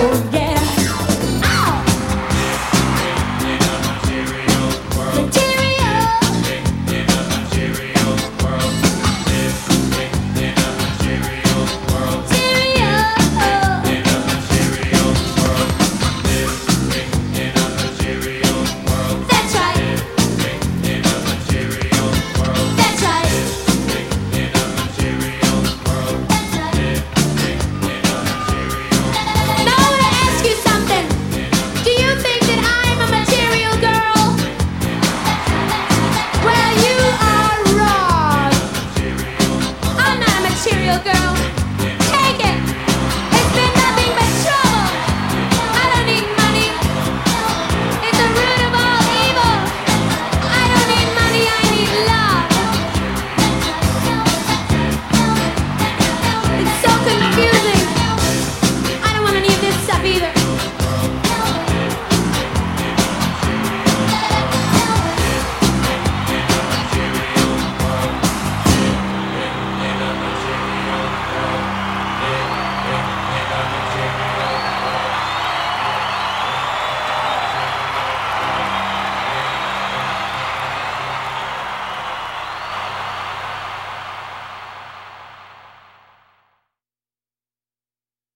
Oh, yeah.